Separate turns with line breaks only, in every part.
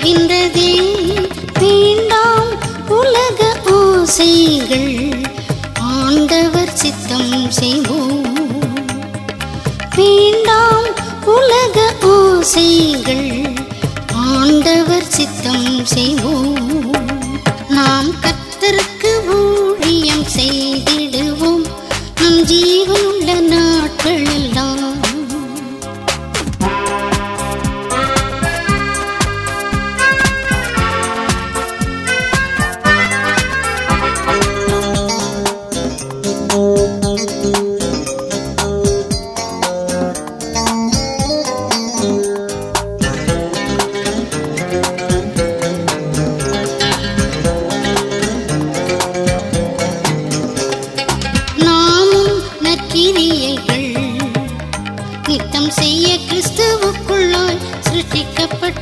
மறைகின்றதே வேண்டாம் உலக ஆசைகள் ஆண்டவர் சித்தம் செய்வோம். வேண்டாம் உலக ஓசைகள் ஆண்டவர் சித்தம் செய்வோம். நாம்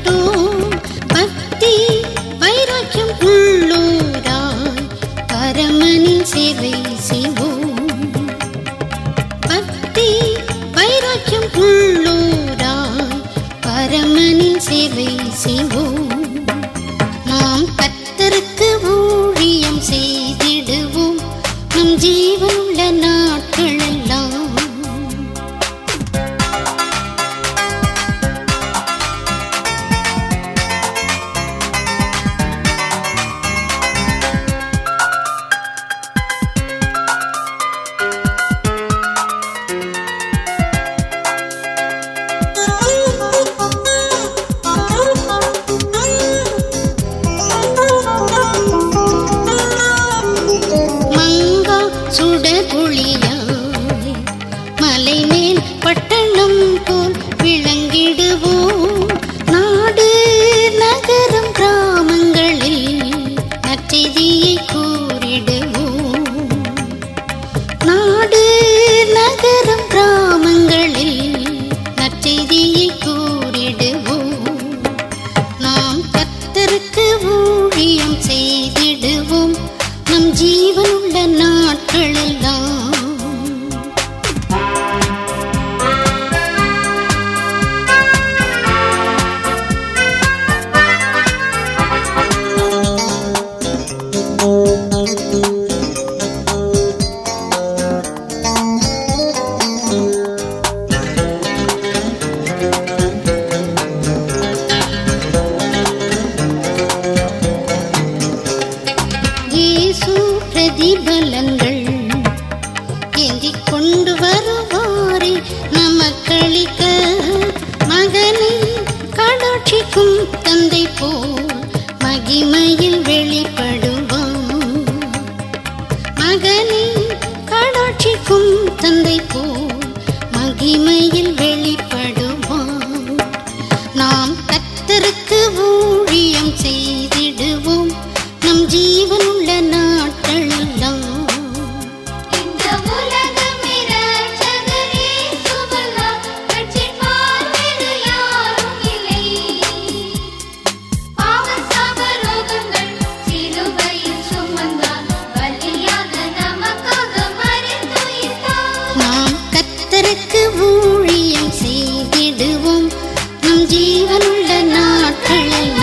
கொண்டோம் பக்தி வைராக்கியம் உள்ளோராய். பரமனின் சேவை செய்வோம். பக்தி வைராக்கியம் உள்ளோராய். பரமனின் சேவை செய்வோம். நாம் கத்தருக்கு ஊழியம் செய்திடுவோம். நம் ஜீவனுள்ள நாம் பிரதிபலங்கள் ஏந்தி கொண்டு வருவாரே நமக்களிக்க. மகனை காடாட்சிக்கும் தந்தை போல் மகிமையில் வெளிப்படுவான். மகனை காடாட்சிக்கும் தந்தை போல் மகிமையில் நம் ஜீவனுள்ள நாட்கள்.